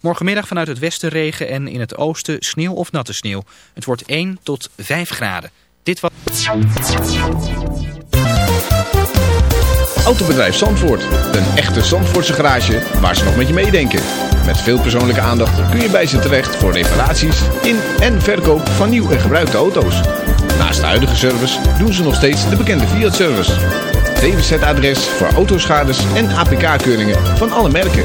Morgenmiddag vanuit het westen regen en in het oosten sneeuw of natte sneeuw. Het wordt 1 tot 5 graden. Dit was... Autobedrijf Zandvoort. Een echte Zandvoortse garage waar ze nog met je meedenken. Met veel persoonlijke aandacht kun je bij ze terecht voor reparaties in en verkoop van nieuw en gebruikte auto's. Naast de huidige service doen ze nog steeds de bekende Fiat-service. DWZ-adres voor autoschades en APK-keuringen van alle merken.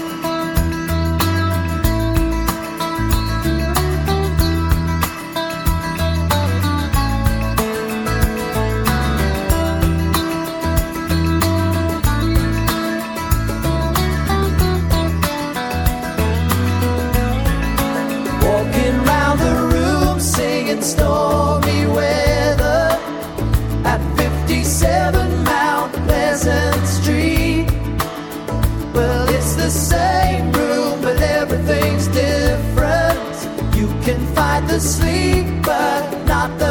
The sleep, but not the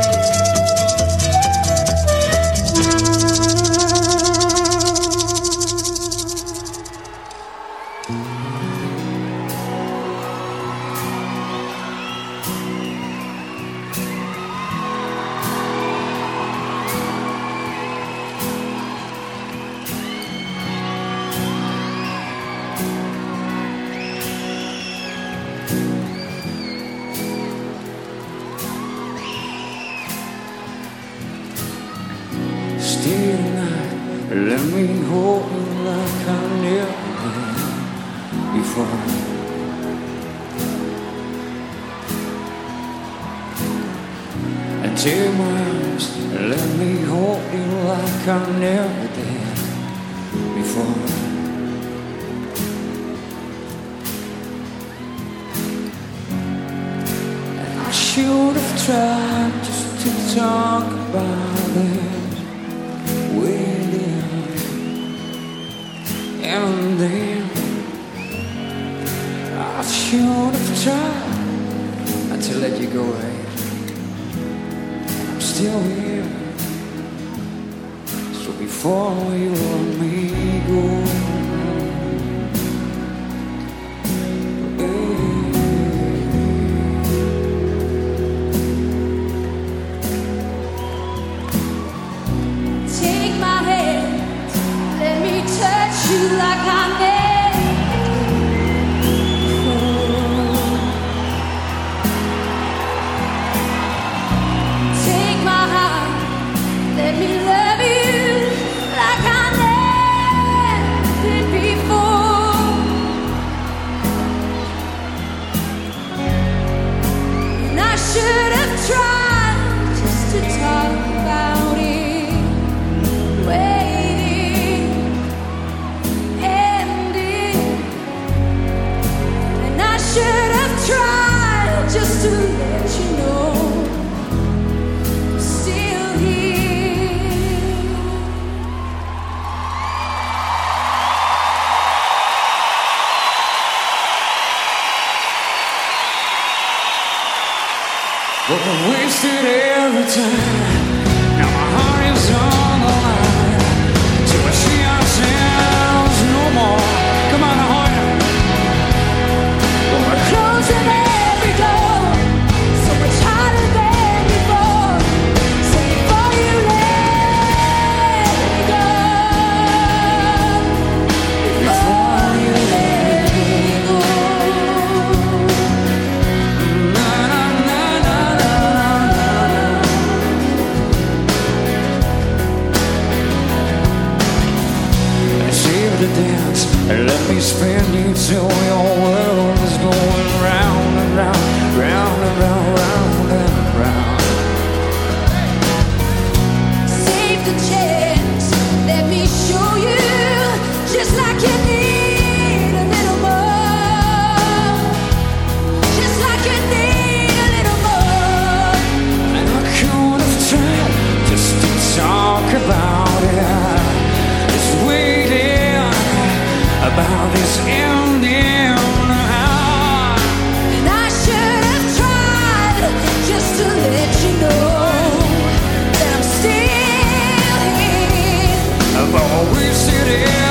Take my eyes, and let me hold you like I never did before. And I should have tried just to talk about it. But I wasted every time. Now my heart is on the please fan me to your world. city.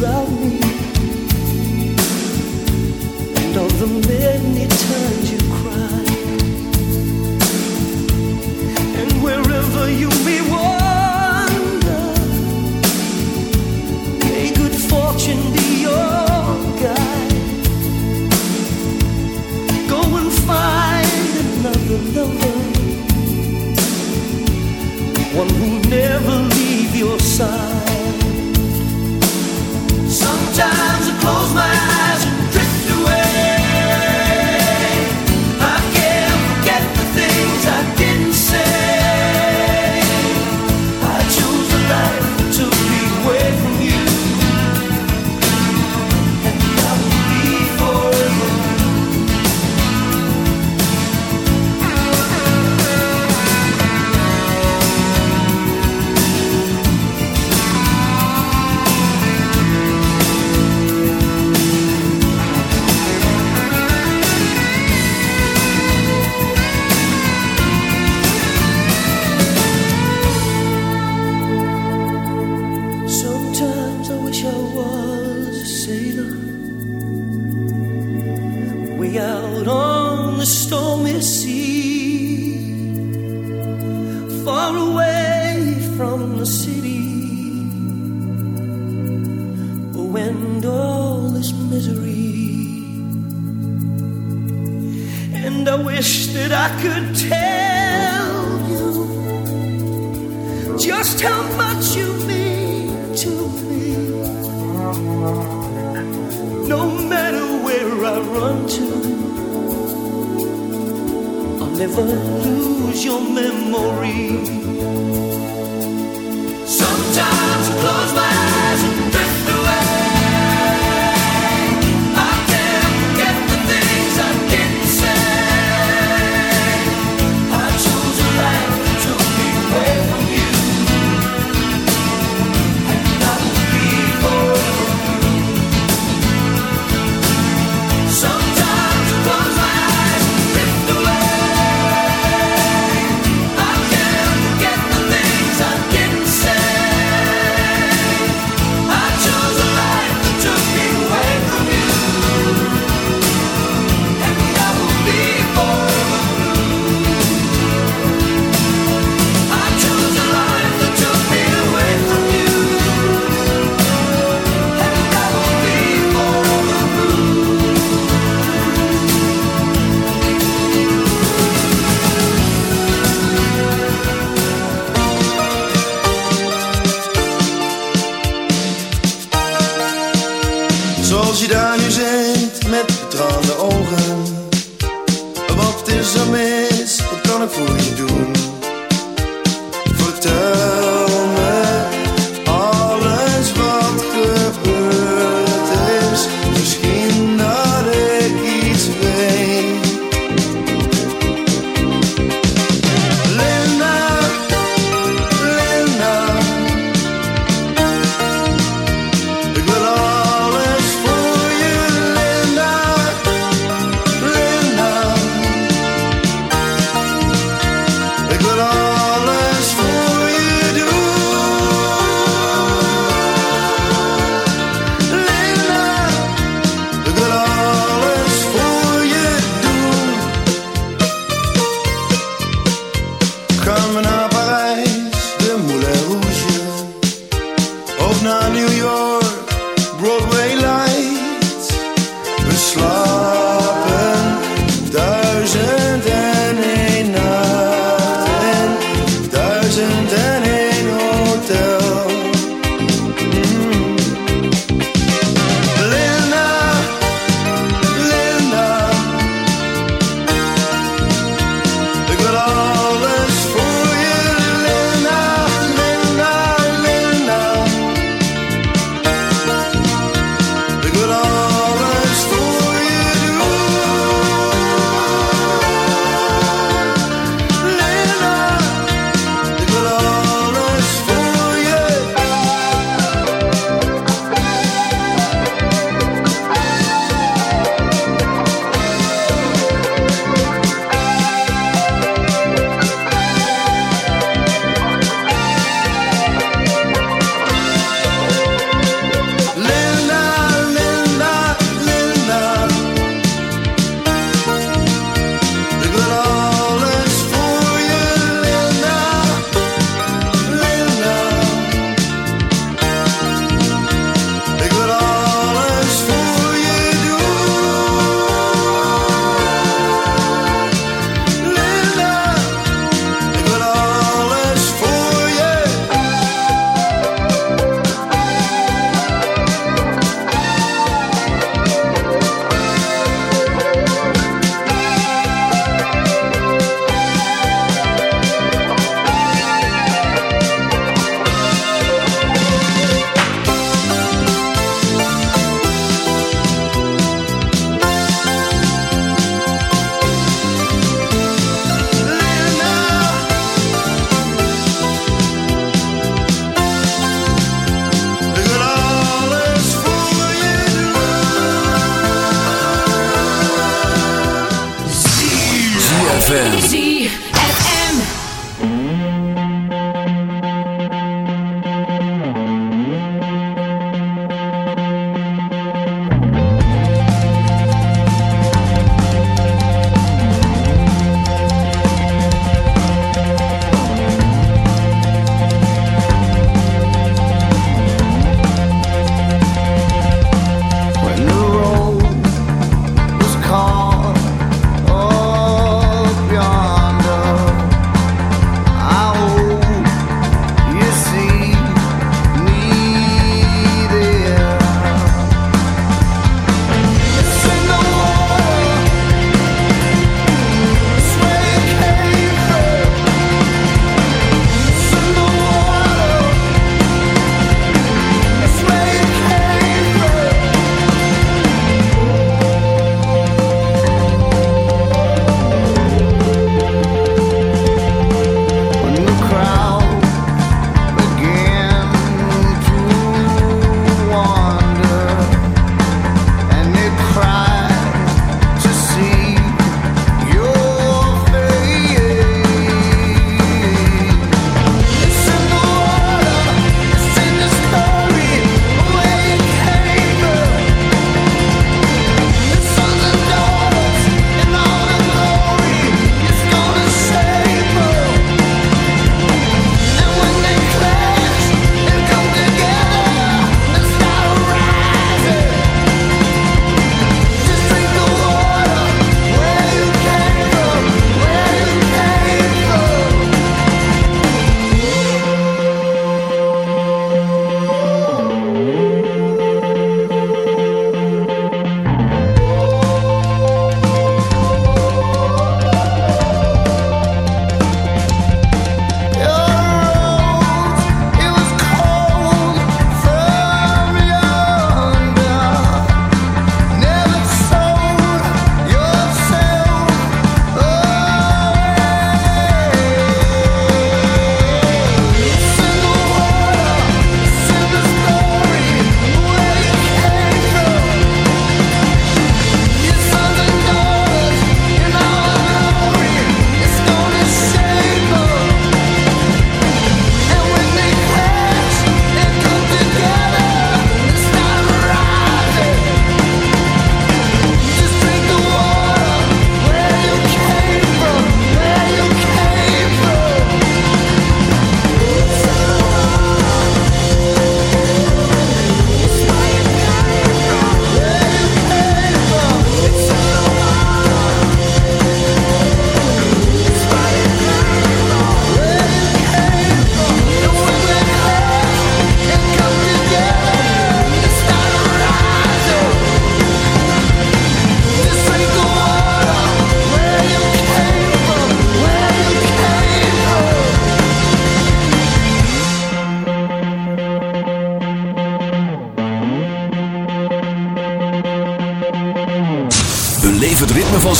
love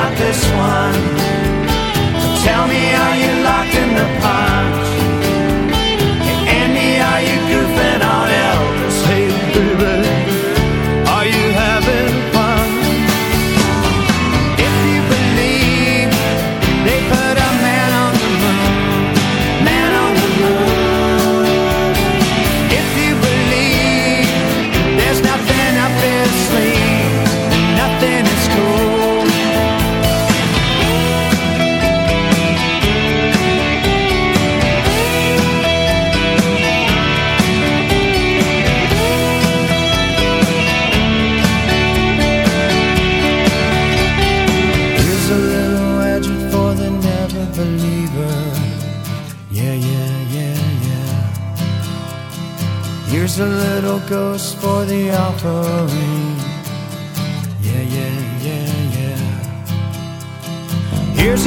about this one. Tell me, are you?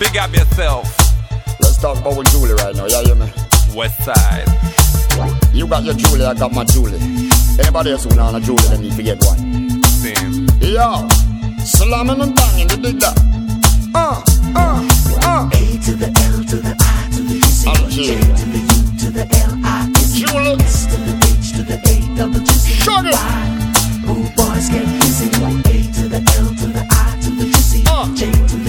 Big up yourself. Let's talk about with Julie right now. Yeah, hear me? West side. You got your Julie, I got my Julie. Anybody else who know a Julie, then you forget one. Same. Yo, slamming and banging, you dig that? Uh, uh, uh. A to the L to the I to the C. J to the U to the L I S. Julie. S to the H to the A double G C. Shut it. Rude boys get busy. A to the L to the I to the G C. J to the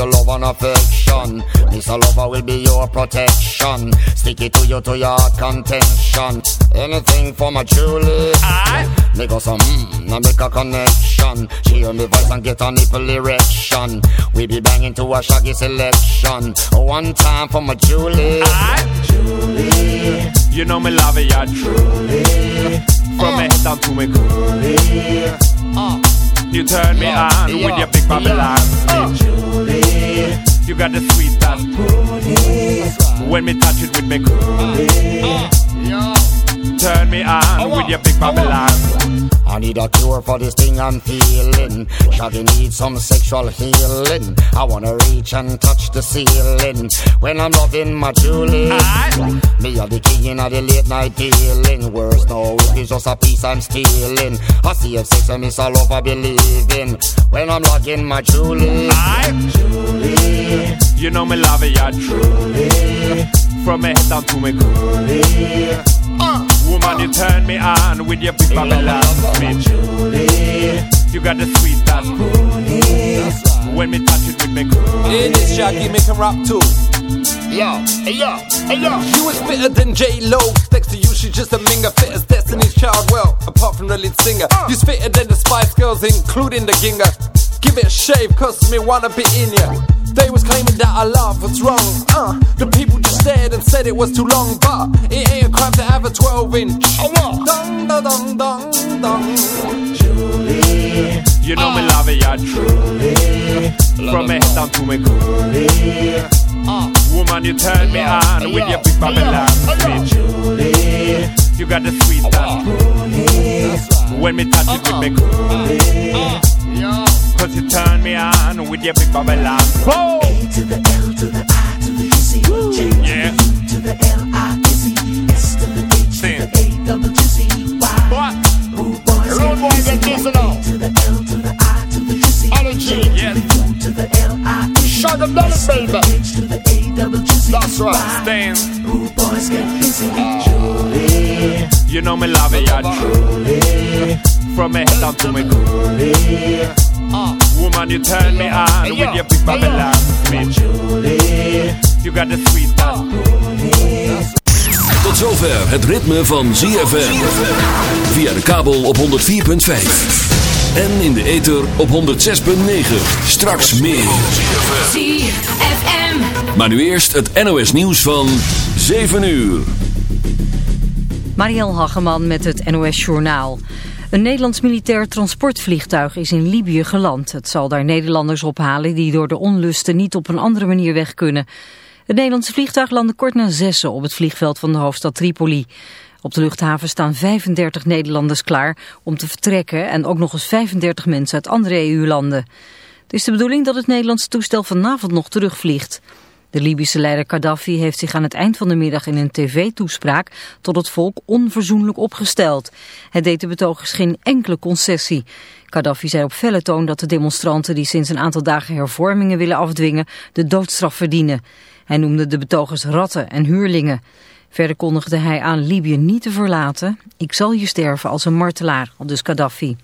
Ragamuffin give you love and affection. This a lover will be your protection. Stick it to you to your contention. Anything for my Julie. Make us some mmm, now make a connection. She hear me voice and get a nipple erection. We be banging to a shaggy selection. One time for my Julie. Julie. You know me love it, yeah, truly. From uh. me head down to me coolie. You turn me uh. on with your big Babylon uh. Julie. You got the sweet that When me touch it with me coolie. Turn me on with your big Babylon I need a cure for this thing I'm feeling. Shaggy needs some sexual healing. I wanna reach and touch the ceiling when I'm loving my Julie. Me are the king of the late night dealing. Worse no, if it's just a piece I'm stealing. I see if sex and miss all over believing when I'm logging my Julie. Julie. You know me love it, yeah, truly. From me head down to me coolie. Uh, woman, you turn me on with your big Babylon Me Julie. You got the sweet that When me touch it with me coolie. Hey, this Shaggy make him rap too. Yo, hey yo, hey yo. You is fitter than J Lo. Next to you, she's just a minger. Fit as Destiny's Child. Well, apart from the lead singer, you's fitter than the Spice Girls, including the Ginger. Give it a shave, cause me wanna be in ya. They was claiming that I love what's wrong. Uh, the people just stared and said it was too long, but it ain't a crime to have a 12 inch. Oh, what? Dong, dong, dong, dong, dong. Julie. You know me love it, yeah, truly. From me head down to me coolie. Woman, you turn me on with your big Babylon Me Julie. You got the sweet that When me touch it with me coolie. Cause you turn me on with your big Babylon Boom! A to the L to the I to the C. J to Yeah. the U to the L I S E. S to the H to the A double G C. Y. What? Rude boys get busy. A to the L to the I to the G C. J to the U to the L I S. Shut them down, baby. That's right. Stand. Rude boys get busy. Julie. You know me love it, yeah, truly. From me head down to me coolie. Woman, you turn me on with your big Babylon Me Julie. You got the sweet that Tot zover het ritme van ZFM. Via de kabel op 104.5. En in de ether op 106.9. Straks meer. ZFM. Maar nu eerst het NOS nieuws van 7 uur. Marielle Hageman met het NOS Journaal. Een Nederlands militair transportvliegtuig is in Libië geland. Het zal daar Nederlanders ophalen die door de onlusten niet op een andere manier weg kunnen. Het Nederlandse vliegtuig landde kort na zessen op het vliegveld van de hoofdstad Tripoli. Op de luchthaven staan 35 Nederlanders klaar om te vertrekken en ook nog eens 35 mensen uit andere EU-landen. Het is de bedoeling dat het Nederlandse toestel vanavond nog terugvliegt. De Libische leider Gaddafi heeft zich aan het eind van de middag in een tv-toespraak tot het volk onverzoenlijk opgesteld. Hij deed de betogers geen enkele concessie. Gaddafi zei op felle toon dat de demonstranten die sinds een aantal dagen hervormingen willen afdwingen de doodstraf verdienen. Hij noemde de betogers ratten en huurlingen. Verder kondigde hij aan Libië niet te verlaten. Ik zal hier sterven als een martelaar, al dus Gaddafi.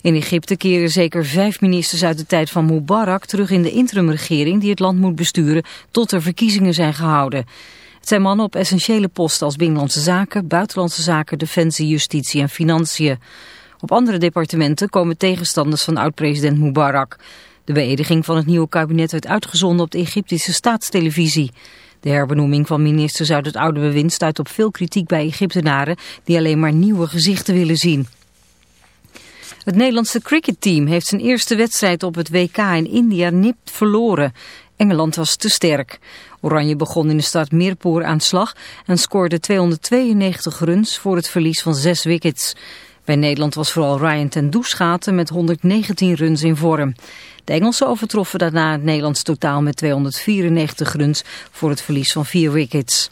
In Egypte keren zeker vijf ministers uit de tijd van Mubarak terug in de interimregering die het land moet besturen tot er verkiezingen zijn gehouden. Het zijn mannen op essentiële posten als binnenlandse zaken, buitenlandse zaken, defensie, justitie en financiën. Op andere departementen komen tegenstanders van oud-president Mubarak. De beëdiging van het nieuwe kabinet werd uitgezonden op de Egyptische staatstelevisie. De herbenoeming van ministers uit het oude bewind stuit op veel kritiek bij Egyptenaren die alleen maar nieuwe gezichten willen zien. Het Nederlandse cricketteam heeft zijn eerste wedstrijd op het WK in India nipt verloren. Engeland was te sterk. Oranje begon in de stad Mirpoor aan slag en scoorde 292 runs voor het verlies van zes wickets. Bij Nederland was vooral Ryan ten Doeschaten met 119 runs in vorm. De Engelsen overtroffen daarna het Nederlands totaal met 294 runs voor het verlies van vier wickets.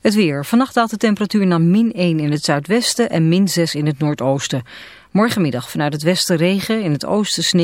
Het weer. Vannacht daalt de temperatuur naar min 1 in het zuidwesten en min 6 in het noordoosten. Morgenmiddag vanuit het westen regen, in het oosten sneeuw.